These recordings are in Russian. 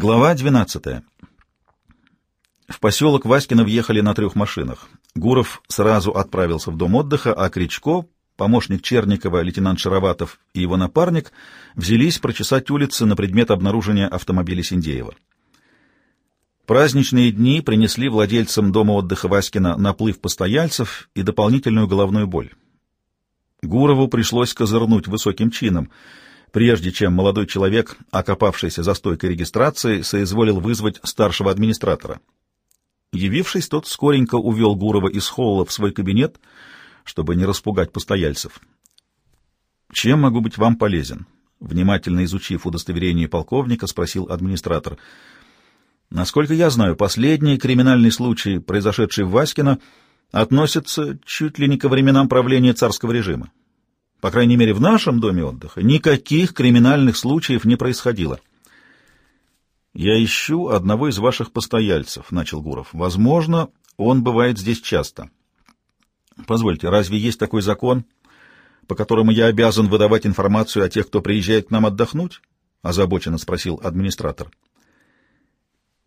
Глава 12. В поселок Васькино въехали на трех машинах. Гуров сразу отправился в дом отдыха, а Кричко, помощник Черникова, лейтенант Шароватов и его напарник взялись прочесать улицы на предмет обнаружения автомобиля Синдеева. Праздничные дни принесли владельцам дома отдыха Васькина наплыв постояльцев и дополнительную головную боль. Гурову пришлось козырнуть высоким чином — прежде чем молодой человек, окопавшийся за стойкой регистрации, соизволил вызвать старшего администратора. Явившись, тот скоренько увел Гурова из холла в свой кабинет, чтобы не распугать постояльцев. «Чем могу быть вам полезен?» Внимательно изучив удостоверение полковника, спросил администратор. «Насколько я знаю, последний криминальный случай, произошедший в Васькино, относится чуть ли не ко временам правления царского режима. По крайней мере, в нашем доме отдыха никаких криминальных случаев не происходило. «Я ищу одного из ваших постояльцев», — начал Гуров. «Возможно, он бывает здесь часто». «Позвольте, разве есть такой закон, по которому я обязан выдавать информацию о тех, кто приезжает к нам отдохнуть?» — озабоченно спросил администратор.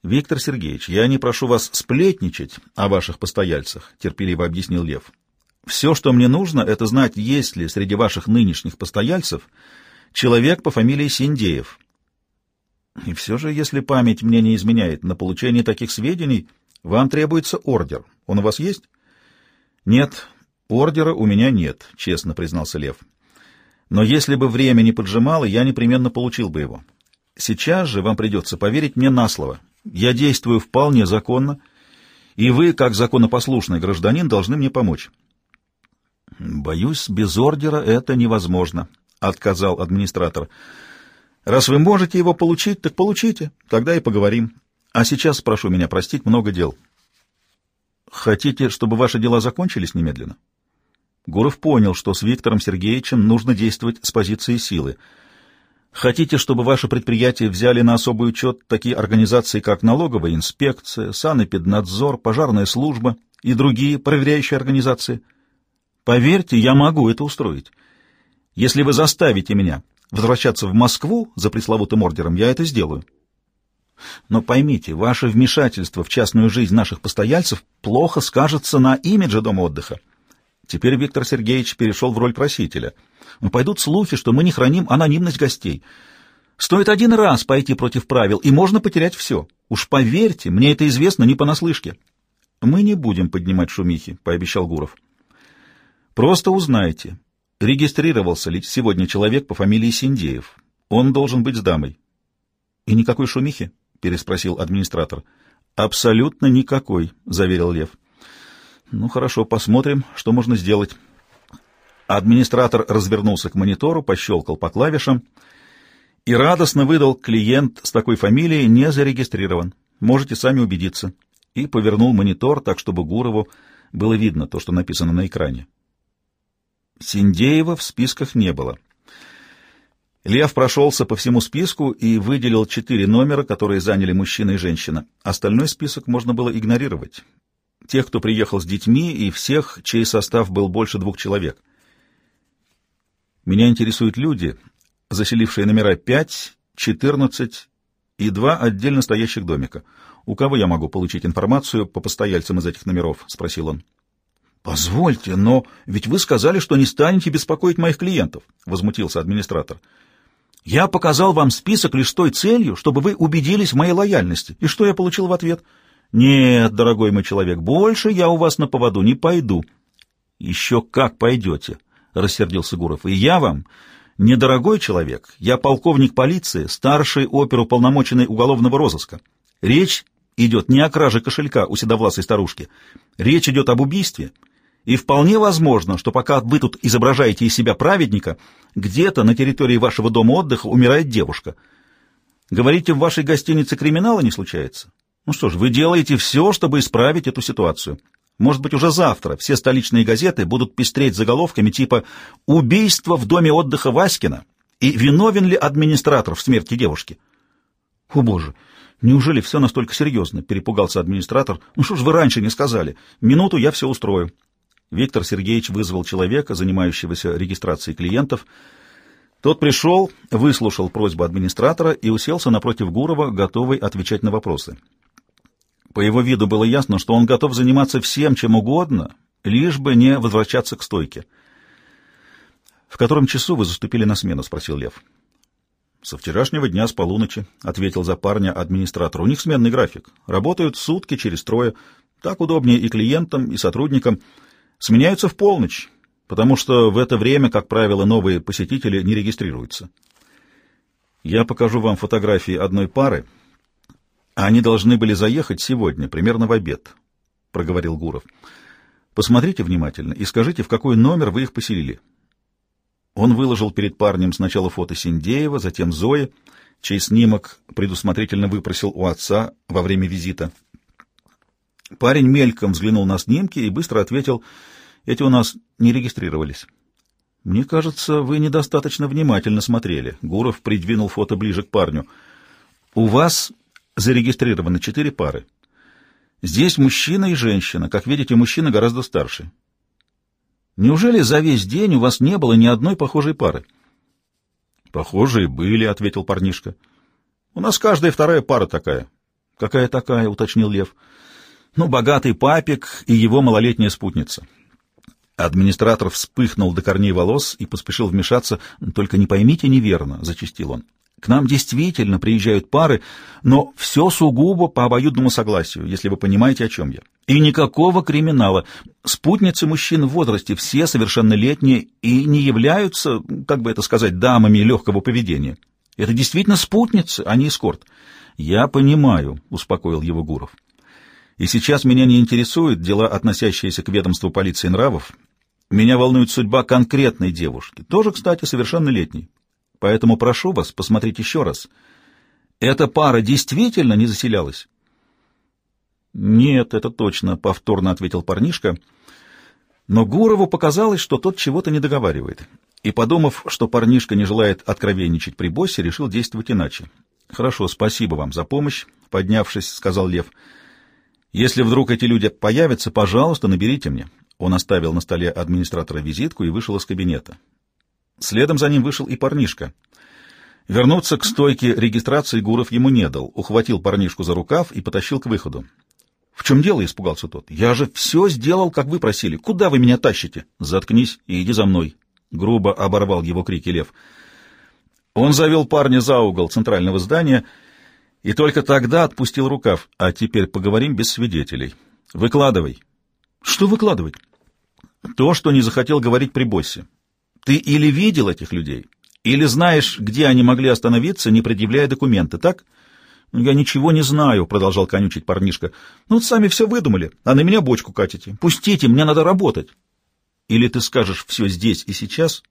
«Виктор Сергеевич, я не прошу вас сплетничать о ваших постояльцах», — терпеливо объяснил Лев. Все, что мне нужно, это знать, есть ли среди ваших нынешних постояльцев человек по фамилии Синдеев. И все же, если память мне не изменяет, на получение таких сведений вам требуется ордер. Он у вас есть? Нет, ордера у меня нет, честно признался Лев. Но если бы время не поджимало, я непременно получил бы его. Сейчас же вам придется поверить мне на слово. Я действую вполне законно, и вы, как законопослушный гражданин, должны мне помочь. «Боюсь, без ордера это невозможно», — отказал администратор. «Раз вы можете его получить, так получите, тогда и поговорим. А сейчас прошу меня простить, много дел». «Хотите, чтобы ваши дела закончились немедленно?» Гуров понял, что с Виктором Сергеевичем нужно действовать с позиции силы. «Хотите, чтобы ваше предприятие взяли на особый учет такие организации, как налоговая инспекция, санэпиднадзор, пожарная служба и другие проверяющие организации?» Поверьте, я могу это устроить. Если вы заставите меня возвращаться в Москву за пресловутым ордером, я это сделаю. Но поймите, ваше вмешательство в частную жизнь наших постояльцев плохо скажется на имидже дома отдыха. Теперь Виктор Сергеевич перешел в роль просителя. Но пойдут слухи, что мы не храним анонимность гостей. Стоит один раз пойти против правил, и можно потерять все. Уж поверьте, мне это известно не понаслышке. — Мы не будем поднимать шумихи, — пообещал Гуров. Просто узнайте, регистрировался ли сегодня человек по фамилии Синдеев. Он должен быть с дамой. — И никакой шумихи? — переспросил администратор. — Абсолютно никакой, — заверил Лев. — Ну хорошо, посмотрим, что можно сделать. Администратор развернулся к монитору, пощелкал по клавишам и радостно выдал клиент с такой фамилией не зарегистрирован. Можете сами убедиться. И повернул монитор так, чтобы Гурову было видно то, что написано на экране. Синдеева в списках не было. Лев прошелся по всему списку и выделил четыре номера, которые заняли мужчина и женщина. Остальной список можно было игнорировать. Тех, кто приехал с детьми, и всех, чей состав был больше двух человек. Меня интересуют люди, заселившие номера 5, 14 и два отдельно стоящих домика. У кого я могу получить информацию по постояльцам из этих номеров? — спросил он. — Позвольте, но ведь вы сказали, что не станете беспокоить моих клиентов, — возмутился администратор. — Я показал вам список лишь той целью, чтобы вы убедились в моей лояльности. И что я получил в ответ? — Нет, дорогой мой человек, больше я у вас на поводу не пойду. — Еще как пойдете, — рассердился Гуров. — И я вам недорогой человек. Я полковник полиции, старший оперуполномоченный уголовного розыска. Речь идет не о краже кошелька у седовласой старушки. Речь идет об убийстве — и вполне возможно, что пока вы тут изображаете из себя праведника, где-то на территории вашего дома отдыха умирает девушка. Говорите, в вашей гостинице криминала не случается? Ну что ж, вы делаете все, чтобы исправить эту ситуацию. Может быть, уже завтра все столичные газеты будут пестреть заголовками типа «Убийство в доме отдыха Васькина» и «Виновен ли администратор в смерти девушки?» О, Боже! Неужели все настолько серьезно? Перепугался администратор. Ну что ж вы раньше не сказали? Минуту я все устрою. Виктор Сергеевич вызвал человека, занимающегося регистрацией клиентов. Тот пришел, выслушал просьбу администратора и уселся напротив Гурова, готовый отвечать на вопросы. По его виду было ясно, что он готов заниматься всем, чем угодно, лишь бы не возвращаться к стойке. «В котором часу вы заступили на смену?» — спросил Лев. «Со вчерашнего дня с полуночи», — ответил за парня администратор. «У них сменный график. Работают сутки через трое. Так удобнее и клиентам, и сотрудникам. Сменяются в полночь, потому что в это время, как правило, новые посетители не регистрируются. Я покажу вам фотографии одной пары. Они должны были заехать сегодня, примерно в обед», — проговорил Гуров. «Посмотрите внимательно и скажите, в какой номер вы их поселили». Он выложил перед парнем сначала фото Синдеева, затем Зои, чей снимок предусмотрительно выпросил у отца во время визита. Парень мельком взглянул на снимки и быстро ответил, «Эти у нас не регистрировались». «Мне кажется, вы недостаточно внимательно смотрели». Гуров придвинул фото ближе к парню. «У вас зарегистрированы четыре пары. Здесь мужчина и женщина. Как видите, мужчина гораздо старше. Неужели за весь день у вас не было ни одной похожей пары? — Похожие были, — ответил парнишка. — У нас каждая вторая пара такая. — Какая такая? — уточнил Лев. — Ну, богатый папик и его малолетняя спутница. Администратор вспыхнул до корней волос и поспешил вмешаться. — Только не поймите неверно, — зачастил он. К нам действительно приезжают пары, но все сугубо по обоюдному согласию, если вы понимаете, о чем я. И никакого криминала. Спутницы мужчин в возрасте все совершеннолетние и не являются, как бы это сказать, дамами легкого поведения. Это действительно спутницы, а не эскорт. Я понимаю, — успокоил его Гуров. И сейчас меня не интересуют дела, относящиеся к ведомству полиции нравов. Меня волнует судьба конкретной девушки, тоже, кстати, совершеннолетней. Поэтому прошу вас посмотреть еще раз. Эта пара действительно не заселялась? Нет, это точно, повторно ответил парнишка. Но Гурову показалось, что тот чего-то не договаривает. И, подумав, что парнишка не желает откровенничать при боссе, решил действовать иначе. «Хорошо, спасибо вам за помощь», — поднявшись, сказал Лев. «Если вдруг эти люди появятся, пожалуйста, наберите мне». Он оставил на столе администратора визитку и вышел из кабинета. Следом за ним вышел и парнишка. Вернуться к стойке регистрации Гуров ему не дал, ухватил парнишку за рукав и потащил к выходу. — В чем дело? — испугался тот. — Я же все сделал, как вы просили. Куда вы меня тащите? — Заткнись и иди за мной. Грубо оборвал его крики лев. Он завел парня за угол центрального здания и только тогда отпустил рукав. А теперь поговорим без свидетелей. Выкладывай. — Что выкладывать? — То, что не захотел говорить при боссе. Ты или видел этих людей, или знаешь, где они могли остановиться, не предъявляя документы, так? Я ничего не знаю, продолжал конючить парнишка. Ну, сами все выдумали, а на меня бочку катите. Пустите, мне надо работать. Или ты скажешь все здесь и сейчас,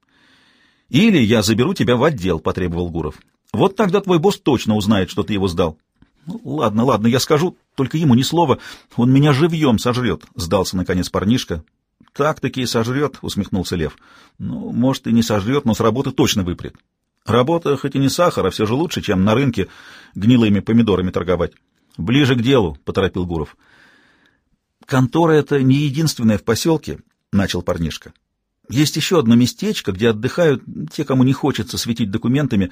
или я заберу тебя в отдел, потребовал Гуров. Вот тогда твой босс точно узнает, что ты его сдал. Ну, ладно, ладно, я скажу, только ему ни слова, он меня живьем сожрет, сдался наконец парнишка. Так-таки и сожрет, — усмехнулся Лев. Ну, может, и не сожрет, но с работы точно выпрет. Работа хоть и не сахар, а все же лучше, чем на рынке гнилыми помидорами торговать. Ближе к делу, — поторопил Гуров. Контора — это не единственная в поселке, — начал парнишка. Есть еще одно местечко, где отдыхают те, кому не хочется светить документами.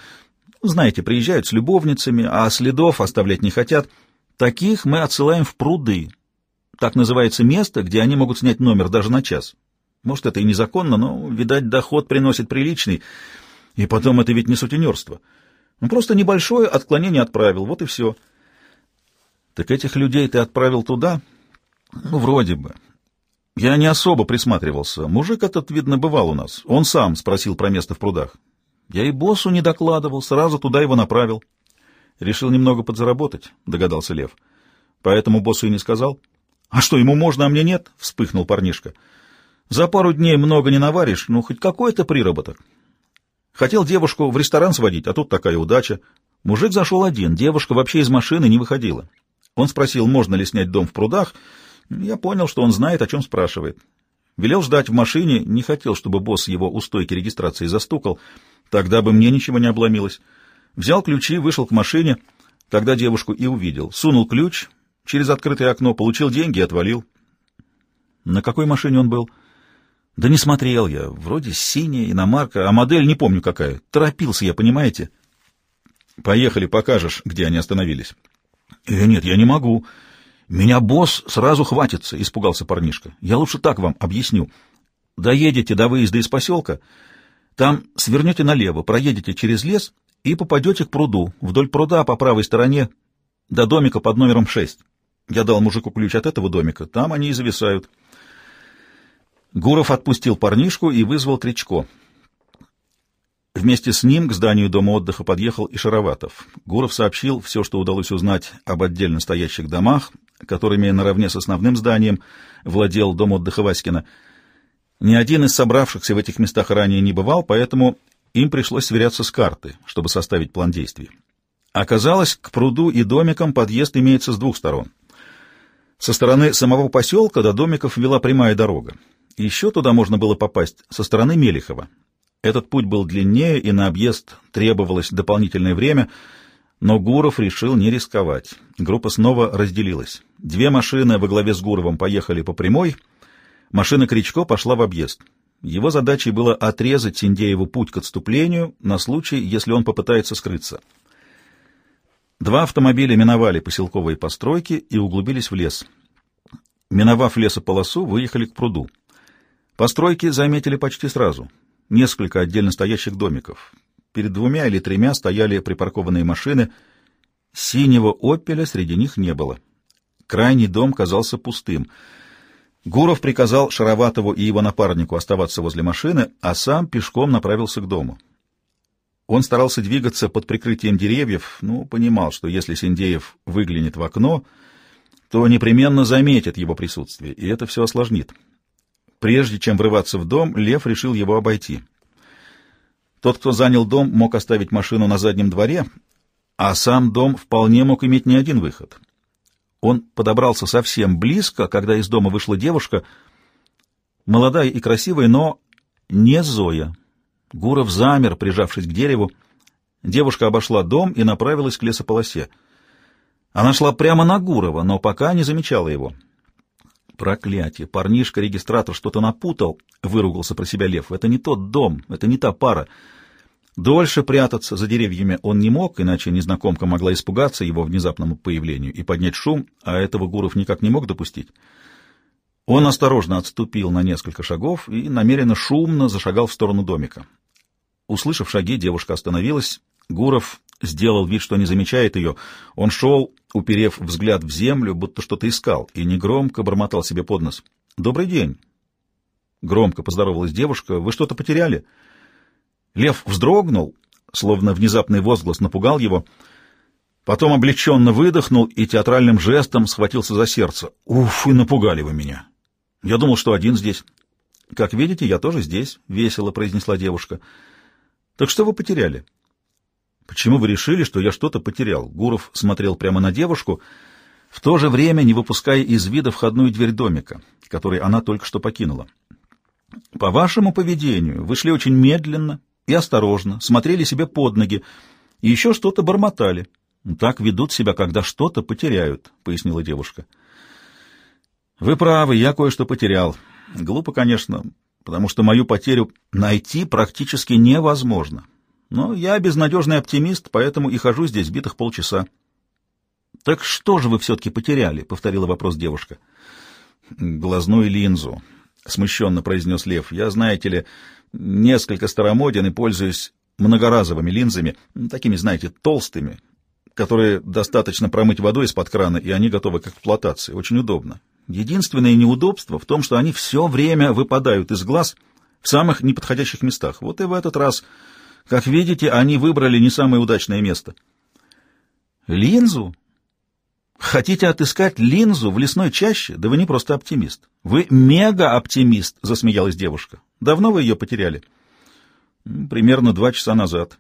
Знаете, приезжают с любовницами, а следов оставлять не хотят. Таких мы отсылаем в пруды, так называется место, где они могут снять номер даже на час. Может, это и незаконно, но, видать, доход приносит приличный. И потом это ведь не сутенерство. Ну, просто небольшое отклонение от правил, вот и все. Так этих людей ты отправил туда? Ну, вроде бы. Я не особо присматривался. Мужик этот, видно, бывал у нас. Он сам спросил про место в прудах. Я и боссу не докладывал, сразу туда его направил. Решил немного подзаработать, догадался Лев. Поэтому боссу и не сказал. —— А что, ему можно, а мне нет? — вспыхнул парнишка. — За пару дней много не наваришь, ну, хоть какой-то приработок. Хотел девушку в ресторан сводить, а тут такая удача. Мужик зашел один, девушка вообще из машины не выходила. Он спросил, можно ли снять дом в прудах. Я понял, что он знает, о чем спрашивает. Велел ждать в машине, не хотел, чтобы босс его у стойки регистрации застукал. Тогда бы мне ничего не обломилось. Взял ключи, вышел к машине, тогда девушку и увидел. Сунул ключ, через открытое окно, получил деньги и отвалил. На какой машине он был? Да не смотрел я. Вроде синяя, иномарка, а модель не помню какая. Торопился я, понимаете? Поехали, покажешь, где они остановились. Э, нет, я не могу. Меня босс сразу хватится, испугался парнишка. Я лучше так вам объясню. Доедете до выезда из поселка, там свернете налево, проедете через лес и попадете к пруду. Вдоль пруда по правой стороне до домика под номером 6. Я дал мужику ключ от этого домика. Там они и зависают. Гуров отпустил парнишку и вызвал Кричко. Вместе с ним к зданию дома отдыха подъехал и Шароватов. Гуров сообщил все, что удалось узнать об отдельно стоящих домах, которыми наравне с основным зданием владел дом отдыха Васькина. Ни один из собравшихся в этих местах ранее не бывал, поэтому им пришлось сверяться с карты, чтобы составить план действий. Оказалось, к пруду и домикам подъезд имеется с двух сторон. Со стороны самого поселка до домиков вела прямая дорога. Еще туда можно было попасть со стороны Мелихова. Этот путь был длиннее, и на объезд требовалось дополнительное время, но Гуров решил не рисковать. Группа снова разделилась. Две машины во главе с Гуровым поехали по прямой, машина Кричко пошла в объезд. Его задачей было отрезать Синдееву путь к отступлению на случай, если он попытается скрыться. Два автомобиля миновали поселковые постройки и углубились в лес. Миновав лесополосу, выехали к пруду. Постройки заметили почти сразу. Несколько отдельно стоящих домиков. Перед двумя или тремя стояли припаркованные машины. Синего «Опеля» среди них не было. Крайний дом казался пустым. Гуров приказал Шароватову и его напарнику оставаться возле машины, а сам пешком направился к дому. Он старался двигаться под прикрытием деревьев, но понимал, что если Синдеев выглянет в окно, то непременно заметит его присутствие, и это все осложнит. Прежде чем врываться в дом, Лев решил его обойти. Тот, кто занял дом, мог оставить машину на заднем дворе, а сам дом вполне мог иметь не один выход. Он подобрался совсем близко, когда из дома вышла девушка, молодая и красивая, но не Зоя. Гуров замер, прижавшись к дереву. Девушка обошла дом и направилась к лесополосе. Она шла прямо на Гурова, но пока не замечала его. Проклятие! Парнишка-регистратор что-то напутал, — выругался про себя Лев. Это не тот дом, это не та пара. Дольше прятаться за деревьями он не мог, иначе незнакомка могла испугаться его внезапному появлению и поднять шум, а этого Гуров никак не мог допустить. Он осторожно отступил на несколько шагов и намеренно шумно зашагал в сторону домика. Услышав шаги, девушка остановилась. Гуров сделал вид, что не замечает ее. Он шел, уперев взгляд в землю, будто что-то искал, и негромко бормотал себе под нос. «Добрый день!» Громко поздоровалась девушка. «Вы что-то потеряли?» Лев вздрогнул, словно внезапный возглас напугал его. Потом облегченно выдохнул и театральным жестом схватился за сердце. «Уф, и напугали вы меня!» Я думал, что один здесь. Как видите, я тоже здесь, — весело произнесла девушка. Так что вы потеряли? Почему вы решили, что я что-то потерял? Гуров смотрел прямо на девушку, в то же время не выпуская из вида входную дверь домика, который она только что покинула. По вашему поведению вы шли очень медленно и осторожно, смотрели себе под ноги и еще что-то бормотали. Так ведут себя, когда что-то потеряют, — пояснила девушка. — вы правы, я кое-что потерял. Глупо, конечно, потому что мою потерю найти практически невозможно. Но я безнадежный оптимист, поэтому и хожу здесь битых полчаса. — Так что же вы все-таки потеряли? — повторила вопрос девушка. — Глазную линзу, — смущенно произнес Лев. — Я, знаете ли, несколько старомоден и пользуюсь многоразовыми линзами, такими, знаете, толстыми, которые достаточно промыть водой из-под крана, и они готовы к эксплуатации. Очень удобно. Единственное неудобство в том, что они все время выпадают из глаз в самых неподходящих местах. Вот и в этот раз, как видите, они выбрали не самое удачное место. Линзу? Хотите отыскать линзу в лесной чаще? Да вы не просто оптимист. Вы мега-оптимист, засмеялась девушка. Давно вы ее потеряли? Примерно два часа назад.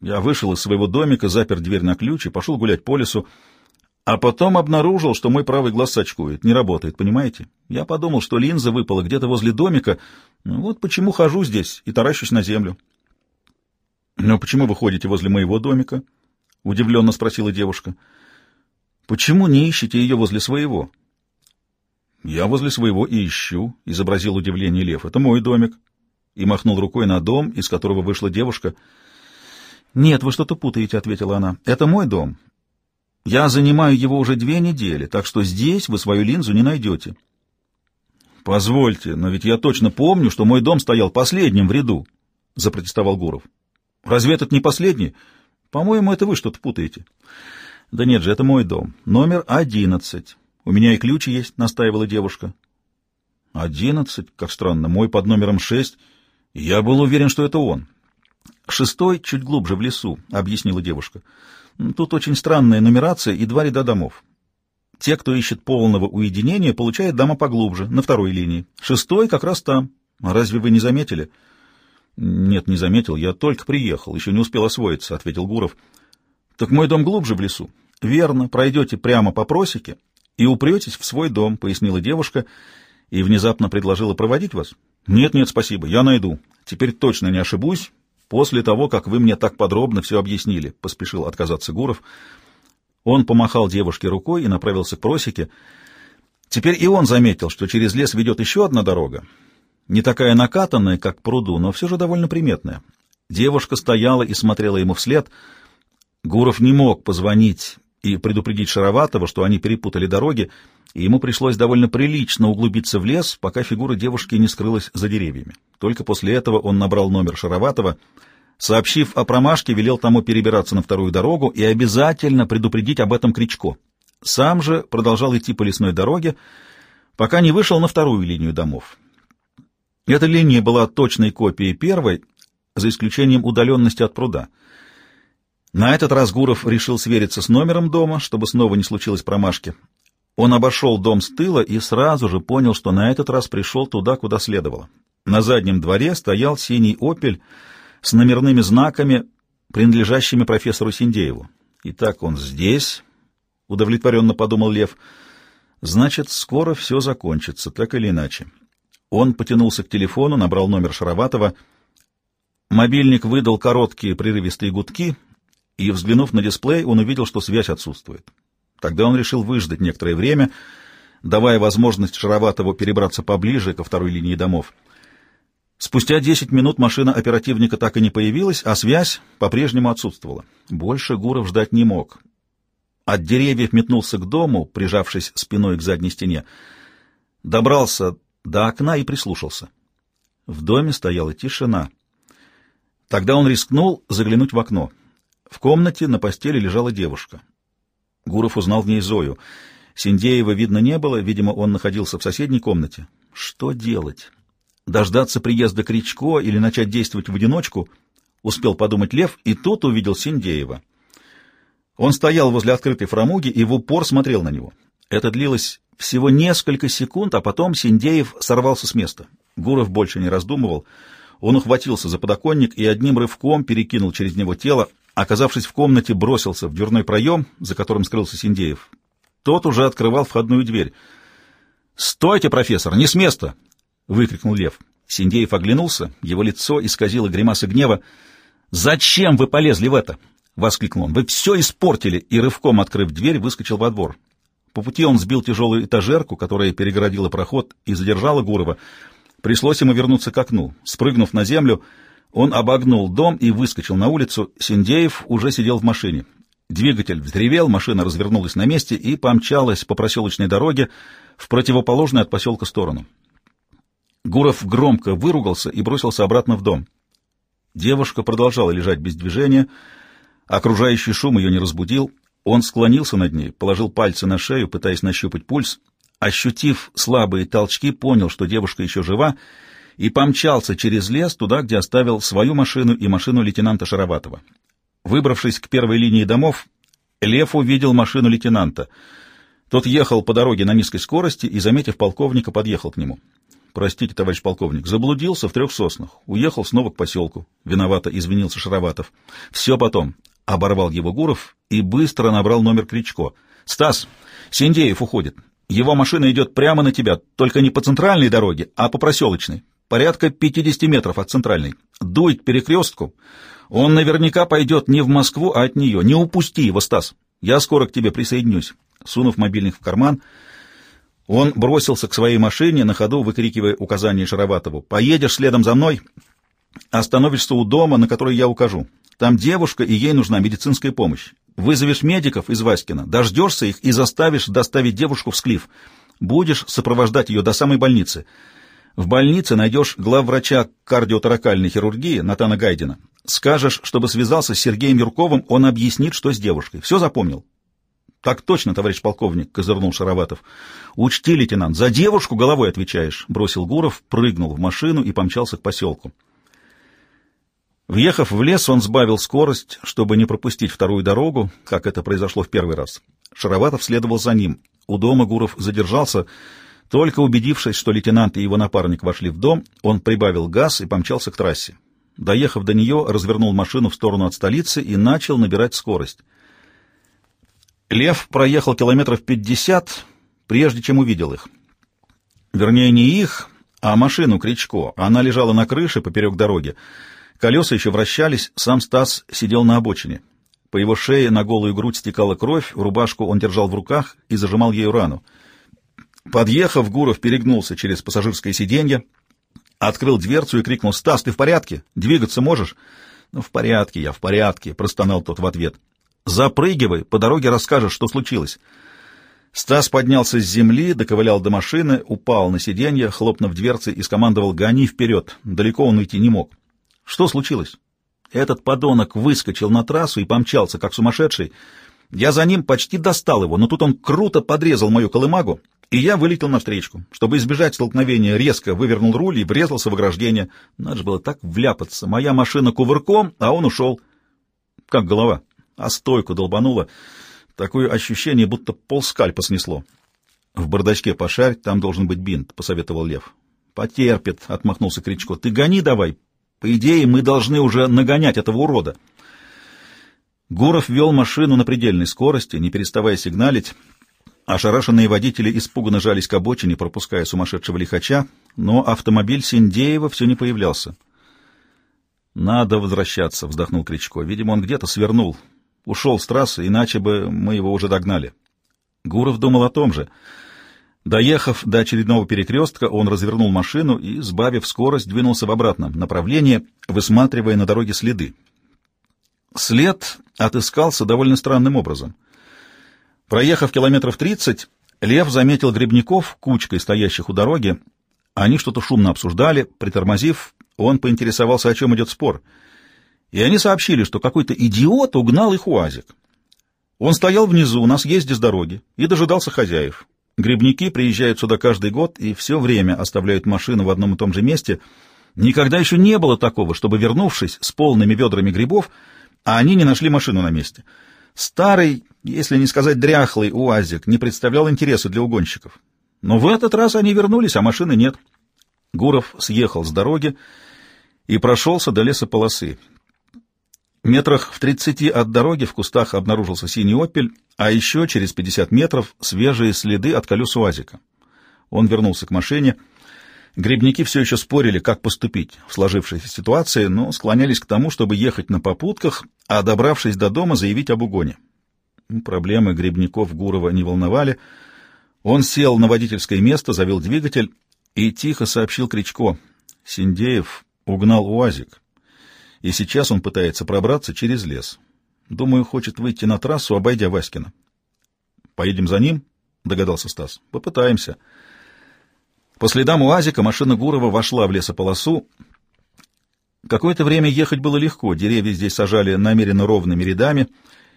Я вышел из своего домика, запер дверь на ключ и пошел гулять по лесу. А потом обнаружил, что мой правый глаз сочкует, не работает, понимаете? Я подумал, что линза выпала где-то возле домика. Ну, вот почему хожу здесь и таращусь на землю. — Но почему вы ходите возле моего домика? — удивленно спросила девушка. — Почему не ищете ее возле своего? — «Я возле своего и ищу», — изобразил удивление Лев. «Это мой домик». И махнул рукой на дом, из которого вышла девушка. «Нет, вы что-то путаете», — ответила она. «Это мой дом. Я занимаю его уже две недели, так что здесь вы свою линзу не найдете». «Позвольте, но ведь я точно помню, что мой дом стоял последним в ряду», — запротестовал Гуров. «Разве этот не последний? По-моему, это вы что-то путаете». «Да нет же, это мой дом. Номер одиннадцать. У меня и ключ есть», — настаивала девушка. «Одиннадцать? Как странно. Мой под номером шесть. Я был уверен, что это он». «Шестой чуть глубже в лесу», — объяснила девушка. «Тут очень странная нумерация и два ряда домов. Те, кто ищет полного уединения, получают дома поглубже, на второй линии. Шестой как раз там. Разве вы не заметили?» «Нет, не заметил. Я только приехал, еще не успел освоиться», — ответил Гуров. «Так мой дом глубже в лесу». «Верно. Пройдете прямо по просеке и упретесь в свой дом», — пояснила девушка и внезапно предложила проводить вас. «Нет-нет, спасибо. Я найду. Теперь точно не ошибусь. После того, как вы мне так подробно все объяснили», — поспешил отказаться Гуров. Он помахал девушке рукой и направился к просеке. Теперь и он заметил, что через лес ведет еще одна дорога. Не такая накатанная, как пруду, но все же довольно приметная. Девушка стояла и смотрела ему вслед. Гуров не мог позвонить и предупредить Шароватова, что они перепутали дороги, и ему пришлось довольно прилично углубиться в лес, пока фигура девушки не скрылась за деревьями. Только после этого он набрал номер Шароватова, сообщив о промашке, велел тому перебираться на вторую дорогу и обязательно предупредить об этом Кричко. Сам же продолжал идти по лесной дороге, пока не вышел на вторую линию домов. Эта линия была точной копией первой, за исключением удаленности от пруда — на этот раз Гуров решил свериться с номером дома, чтобы снова не случилось промашки. Он обошел дом с тыла и сразу же понял, что на этот раз пришел туда, куда следовало. На заднем дворе стоял синий «Опель» с номерными знаками, принадлежащими профессору Синдееву. «Итак, он здесь», — удовлетворенно подумал Лев. «Значит, скоро все закончится, так или иначе». Он потянулся к телефону, набрал номер Шароватова. Мобильник выдал короткие прерывистые гудки — и, взглянув на дисплей, он увидел, что связь отсутствует. Тогда он решил выждать некоторое время, давая возможность Шароватову перебраться поближе ко второй линии домов. Спустя десять минут машина оперативника так и не появилась, а связь по-прежнему отсутствовала. Больше Гуров ждать не мог. От деревьев метнулся к дому, прижавшись спиной к задней стене. Добрался до окна и прислушался. В доме стояла тишина. Тогда он рискнул заглянуть в окно — в комнате на постели лежала девушка. Гуров узнал в ней Зою. Синдеева видно не было, видимо, он находился в соседней комнате. Что делать? Дождаться приезда Кричко или начать действовать в одиночку? Успел подумать Лев, и тут увидел Синдеева. Он стоял возле открытой фрамуги и в упор смотрел на него. Это длилось всего несколько секунд, а потом Синдеев сорвался с места. Гуров больше не раздумывал. Он ухватился за подоконник и одним рывком перекинул через него тело, Оказавшись в комнате, бросился в дверной проем, за которым скрылся Синдеев. Тот уже открывал входную дверь. «Стойте, профессор, не с места!» — выкрикнул Лев. Синдеев оглянулся, его лицо исказило гримаса гнева. «Зачем вы полезли в это?» — воскликнул он. «Вы все испортили!» И рывком, открыв дверь, выскочил во двор. По пути он сбил тяжелую этажерку, которая перегородила проход и задержала Гурова. Пришлось ему вернуться к окну. Спрыгнув на землю, он обогнул дом и выскочил на улицу. Синдеев уже сидел в машине. Двигатель взревел, машина развернулась на месте и помчалась по проселочной дороге в противоположную от поселка сторону. Гуров громко выругался и бросился обратно в дом. Девушка продолжала лежать без движения. Окружающий шум ее не разбудил. Он склонился над ней, положил пальцы на шею, пытаясь нащупать пульс. Ощутив слабые толчки, понял, что девушка еще жива, и помчался через лес туда, где оставил свою машину и машину лейтенанта Шарабатова. Выбравшись к первой линии домов, Лев увидел машину лейтенанта. Тот ехал по дороге на низкой скорости и, заметив полковника, подъехал к нему. «Простите, товарищ полковник, заблудился в трех соснах. Уехал снова к поселку». Виновато извинился Шароватов. «Все потом». Оборвал его Гуров и быстро набрал номер Кричко. «Стас, Синдеев уходит. Его машина идет прямо на тебя, только не по центральной дороге, а по проселочной порядка 50 метров от центральной. Дуй к перекрестку. Он наверняка пойдет не в Москву, а от нее. Не упусти его, Стас. Я скоро к тебе присоединюсь. Сунув мобильник в карман, Он бросился к своей машине, на ходу выкрикивая указание Шароватову. «Поедешь следом за мной, остановишься у дома, на который я укажу. Там девушка, и ей нужна медицинская помощь. Вызовешь медиков из Васькина, дождешься их и заставишь доставить девушку в Склиф. Будешь сопровождать ее до самой больницы. В больнице найдешь главврача кардиоторакальной хирургии Натана Гайдина. Скажешь, чтобы связался с Сергеем Юрковым, он объяснит, что с девушкой. Все запомнил?» «Так точно, товарищ полковник», — козырнул Шароватов. «Учти, лейтенант, за девушку головой отвечаешь», — бросил Гуров, прыгнул в машину и помчался к поселку. Въехав в лес, он сбавил скорость, чтобы не пропустить вторую дорогу, как это произошло в первый раз. Шароватов следовал за ним. У дома Гуров задержался. Только убедившись, что лейтенант и его напарник вошли в дом, он прибавил газ и помчался к трассе. Доехав до нее, развернул машину в сторону от столицы и начал набирать скорость. Лев проехал километров пятьдесят, прежде чем увидел их. Вернее, не их, а машину Кричко. Она лежала на крыше поперек дороги. Колеса еще вращались, сам Стас сидел на обочине. По его шее на голую грудь стекала кровь, рубашку он держал в руках и зажимал ею рану. Подъехав, Гуров перегнулся через пассажирское сиденье, открыл дверцу и крикнул «Стас, ты в порядке? Двигаться можешь?» «Ну, в порядке я, в порядке», — простонал тот в ответ. Запрыгивай, по дороге расскажешь, что случилось. Стас поднялся с земли, доковылял до машины, упал на сиденье, хлопнув дверцы и скомандовал «Гони вперед!» Далеко он уйти не мог. Что случилось? Этот подонок выскочил на трассу и помчался, как сумасшедший. Я за ним почти достал его, но тут он круто подрезал мою колымагу, и я вылетел навстречу. Чтобы избежать столкновения, резко вывернул руль и врезался в ограждение. Надо же было так вляпаться. Моя машина кувырком, а он ушел. Как голова? а стойку долбануло. Такое ощущение, будто полскальпа снесло. — В бардачке пошарь, там должен быть бинт, — посоветовал Лев. — Потерпит, — отмахнулся Кричко. — Ты гони давай. По идее, мы должны уже нагонять этого урода. Гуров вел машину на предельной скорости, не переставая сигналить. Ошарашенные водители испуганно жались к обочине, пропуская сумасшедшего лихача, но автомобиль Синдеева все не появлялся. «Надо возвращаться», — вздохнул Кричко. «Видимо, он где-то свернул. Ушел с трассы, иначе бы мы его уже догнали. Гуров думал о том же. Доехав до очередного перекрестка, он развернул машину и, сбавив скорость, двинулся в обратном направлении, высматривая на дороге следы. След отыскался довольно странным образом. Проехав километров тридцать, Лев заметил грибников, кучкой стоящих у дороги. Они что-то шумно обсуждали. Притормозив, он поинтересовался, о чем идет спор — и они сообщили, что какой-то идиот угнал их УАЗик. Он стоял внизу, на съезде с дороги, и дожидался хозяев. Грибники приезжают сюда каждый год и все время оставляют машину в одном и том же месте. Никогда еще не было такого, чтобы, вернувшись с полными ведрами грибов, а они не нашли машину на месте. Старый, если не сказать дряхлый УАЗик, не представлял интереса для угонщиков. Но в этот раз они вернулись, а машины нет. Гуров съехал с дороги и прошелся до лесополосы. Метрах в тридцати от дороги в кустах обнаружился синий «Опель», а еще через пятьдесят метров свежие следы от колес УАЗика. Он вернулся к машине. Грибники все еще спорили, как поступить в сложившейся ситуации, но склонялись к тому, чтобы ехать на попутках, а, добравшись до дома, заявить об угоне. Проблемы грибников Гурова не волновали. Он сел на водительское место, завел двигатель и тихо сообщил Кричко. Синдеев угнал УАЗик и сейчас он пытается пробраться через лес. Думаю, хочет выйти на трассу, обойдя Васькина. «Поедем за ним?» — догадался Стас. «Попытаемся». По следам УАЗика машина Гурова вошла в лесополосу. Какое-то время ехать было легко, деревья здесь сажали намеренно ровными рядами,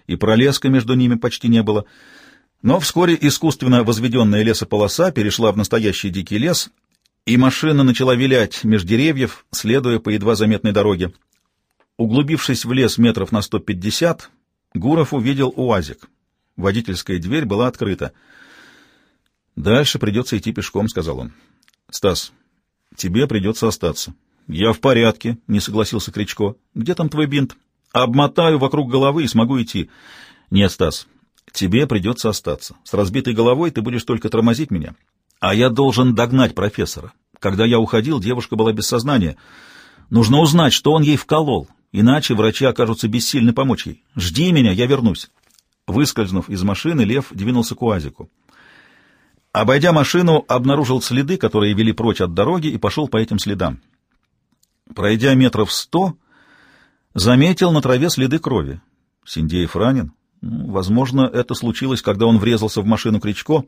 и пролеска между ними почти не было. Но вскоре искусственно возведенная лесополоса перешла в настоящий дикий лес, и машина начала вилять меж деревьев, следуя по едва заметной дороге. Углубившись в лес метров на 150, Гуров увидел УАЗик. Водительская дверь была открыта. «Дальше придется идти пешком», — сказал он. «Стас, тебе придется остаться». «Я в порядке», — не согласился Кричко. «Где там твой бинт?» «Обмотаю вокруг головы и смогу идти». «Нет, Стас, тебе придется остаться. С разбитой головой ты будешь только тормозить меня. А я должен догнать профессора. Когда я уходил, девушка была без сознания. Нужно узнать, что он ей вколол, Иначе врачи окажутся бессильны помочь ей. Жди меня, я вернусь. Выскользнув из машины, Лев двинулся к УАЗику. Обойдя машину, обнаружил следы, которые вели прочь от дороги, и пошел по этим следам. Пройдя метров сто, заметил на траве следы крови. Синдеев ранен. Ну, возможно, это случилось, когда он врезался в машину Кричко,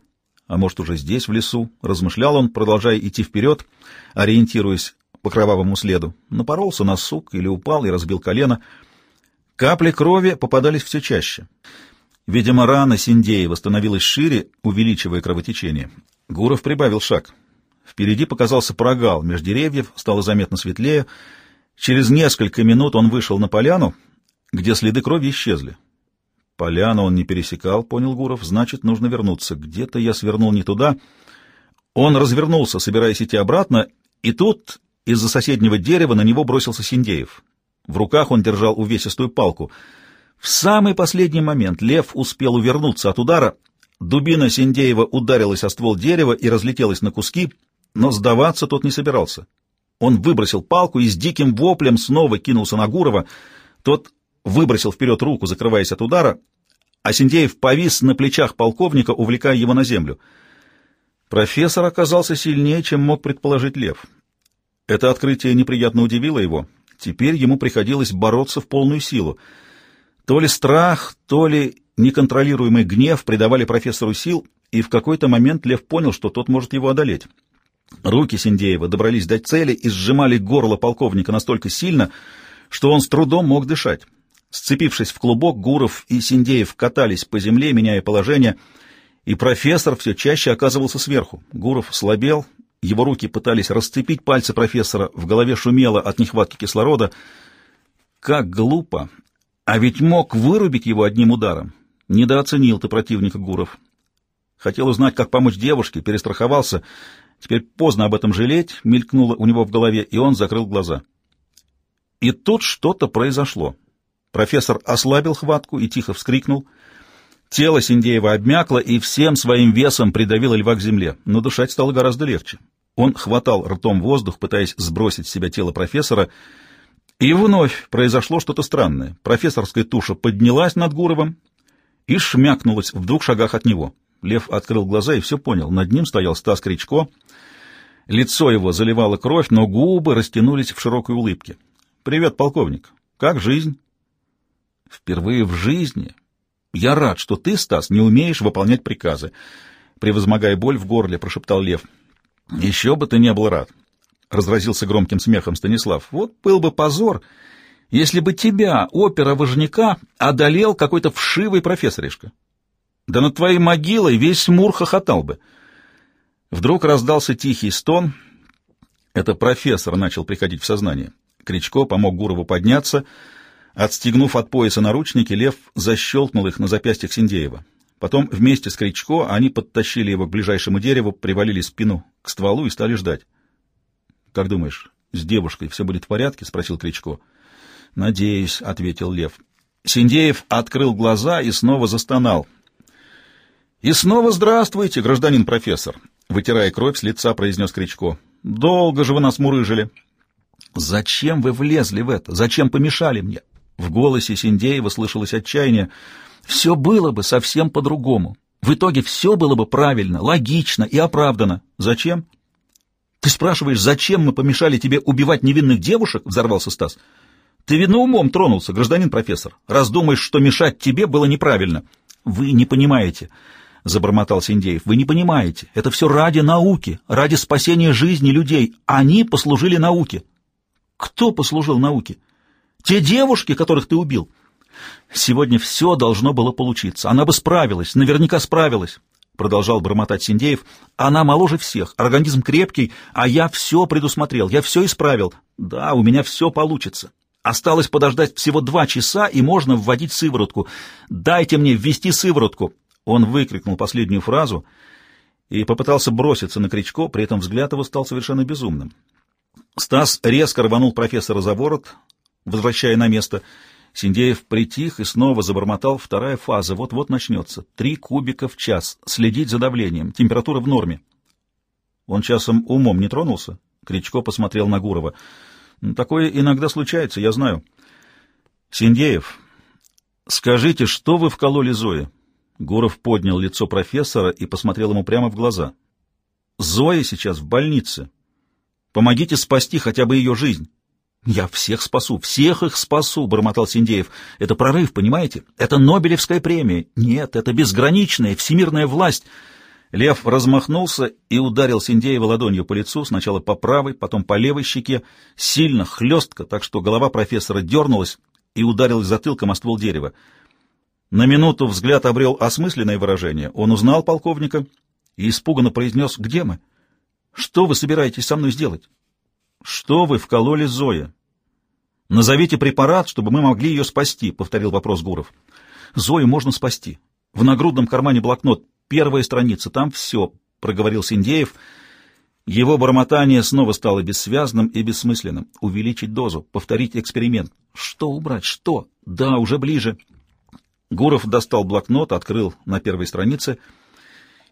а может, уже здесь, в лесу. Размышлял он, продолжая идти вперед, ориентируясь по кровавому следу. Напоролся на сук или упал и разбил колено. Капли крови попадались все чаще. Видимо, рана Синдеева становилась шире, увеличивая кровотечение. Гуров прибавил шаг. Впереди показался прогал меж деревьев, стало заметно светлее. Через несколько минут он вышел на поляну, где следы крови исчезли. Поляну он не пересекал, понял Гуров, значит, нужно вернуться. Где-то я свернул не туда. Он развернулся, собираясь идти обратно, и тут из-за соседнего дерева на него бросился Синдеев. В руках он держал увесистую палку. В самый последний момент лев успел увернуться от удара. Дубина Синдеева ударилась о ствол дерева и разлетелась на куски, но сдаваться тот не собирался. Он выбросил палку и с диким воплем снова кинулся на Гурова. Тот выбросил вперед руку, закрываясь от удара, а Синдеев повис на плечах полковника, увлекая его на землю. Профессор оказался сильнее, чем мог предположить Лев. Это открытие неприятно удивило его. Теперь ему приходилось бороться в полную силу. То ли страх, то ли неконтролируемый гнев придавали профессору сил, и в какой-то момент Лев понял, что тот может его одолеть. Руки Синдеева добрались до цели и сжимали горло полковника настолько сильно, что он с трудом мог дышать. Сцепившись в клубок, Гуров и Синдеев катались по земле, меняя положение, и профессор все чаще оказывался сверху. Гуров слабел, его руки пытались расцепить пальцы профессора, в голове шумело от нехватки кислорода. Как глупо! А ведь мог вырубить его одним ударом. Недооценил ты противника Гуров. Хотел узнать, как помочь девушке, перестраховался. Теперь поздно об этом жалеть, мелькнуло у него в голове, и он закрыл глаза. И тут что-то произошло. Профессор ослабил хватку и тихо вскрикнул. Тело Синдеева обмякло и всем своим весом придавило льва к земле, но дышать стало гораздо легче. Он хватал ртом воздух, пытаясь сбросить с себя тело профессора, и вновь произошло что-то странное. Профессорская туша поднялась над Гуровым и шмякнулась в двух шагах от него. Лев открыл глаза и все понял. Над ним стоял Стас Кричко. Лицо его заливало кровь, но губы растянулись в широкой улыбке. «Привет, полковник. Как жизнь?» Впервые в жизни я рад, что ты, Стас, не умеешь выполнять приказы. Превозмогая боль в горле, прошептал Лев. Еще бы ты не был рад. Разразился громким смехом Станислав. Вот был бы позор, если бы тебя, опера-вожняка, одолел какой-то вшивый профессоришка. Да над твоей могилой весь Мур хохотал бы. Вдруг раздался тихий стон. Это профессор начал приходить в сознание. Кричко помог Гурову подняться — Отстегнув от пояса наручники, Лев защелкнул их на запястьях Синдеева. Потом вместе с Кричко они подтащили его к ближайшему дереву, привалили спину к стволу и стали ждать. — Как думаешь, с девушкой все будет в порядке? — спросил Кричко. — Надеюсь, — ответил Лев. Синдеев открыл глаза и снова застонал. — И снова здравствуйте, гражданин профессор! — вытирая кровь с лица, произнес Кричко. — Долго же вы нас мурыжили. — Зачем вы влезли в это? Зачем помешали мне? В голосе Синдеева слышалось отчаяние. «Все было бы совсем по-другому. В итоге все было бы правильно, логично и оправдано. Зачем?» «Ты спрашиваешь, зачем мы помешали тебе убивать невинных девушек?» — взорвался Стас. «Ты, видно, умом тронулся, гражданин профессор, раз думаешь, что мешать тебе было неправильно». «Вы не понимаете», — забормотал Синдеев. «Вы не понимаете. Это все ради науки, ради спасения жизни людей. Они послужили науке». «Кто послужил науке?» Те девушки, которых ты убил. Сегодня все должно было получиться. Она бы справилась, наверняка справилась. Продолжал бормотать Синдеев. Она моложе всех, организм крепкий, а я все предусмотрел, я все исправил. Да, у меня все получится. Осталось подождать всего два часа, и можно вводить сыворотку. Дайте мне ввести сыворотку. Он выкрикнул последнюю фразу и попытался броситься на Кричко, при этом взгляд его стал совершенно безумным. Стас резко рванул профессора за ворот, возвращая на место. Синдеев притих и снова забормотал. Вторая фаза вот-вот начнется. Три кубика в час. Следить за давлением. Температура в норме. Он часом умом не тронулся? Кричко посмотрел на Гурова. Такое иногда случается, я знаю. Синдеев, скажите, что вы вкололи Зое? Гуров поднял лицо профессора и посмотрел ему прямо в глаза. «Зоя сейчас в больнице. Помогите спасти хотя бы ее жизнь». «Я всех спасу, всех их спасу», — бормотал Синдеев. «Это прорыв, понимаете? Это Нобелевская премия. Нет, это безграничная всемирная власть». Лев размахнулся и ударил Синдеева ладонью по лицу, сначала по правой, потом по левой щеке, сильно, хлестко, так что голова профессора дернулась и ударилась затылком о ствол дерева. На минуту взгляд обрел осмысленное выражение. Он узнал полковника и испуганно произнес «Где мы? Что вы собираетесь со мной сделать?» «Что вы вкололи Зоя?» «Назовите препарат, чтобы мы могли ее спасти», — повторил вопрос Гуров. «Зою можно спасти. В нагрудном кармане блокнот. Первая страница. Там все», — проговорил Синдеев. Его бормотание снова стало бессвязным и бессмысленным. Увеличить дозу, повторить эксперимент. Что убрать? Что? Да, уже ближе. Гуров достал блокнот, открыл на первой странице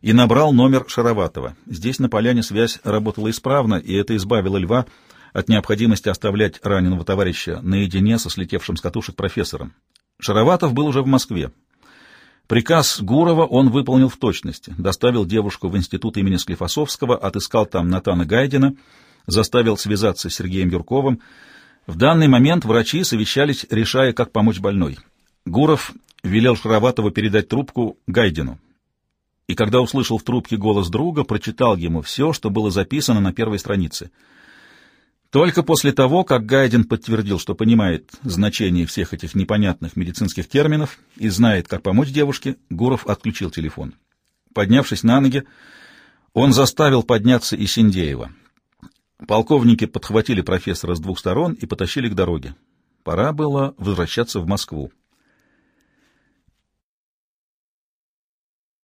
и набрал номер Шароватова. Здесь на поляне связь работала исправно, и это избавило Льва от необходимости оставлять раненого товарища наедине со слетевшим с катушек профессором. Шароватов был уже в Москве. Приказ Гурова он выполнил в точности. Доставил девушку в институт имени Склифосовского, отыскал там Натана Гайдина, заставил связаться с Сергеем Юрковым. В данный момент врачи совещались, решая, как помочь больной. Гуров велел Шароватову передать трубку Гайдину. И когда услышал в трубке голос друга, прочитал ему все, что было записано на первой странице. Только после того, как Гайдин подтвердил, что понимает значение всех этих непонятных медицинских терминов и знает, как помочь девушке, Гуров отключил телефон. Поднявшись на ноги, он заставил подняться и Синдеева. Полковники подхватили профессора с двух сторон и потащили к дороге. Пора было возвращаться в Москву.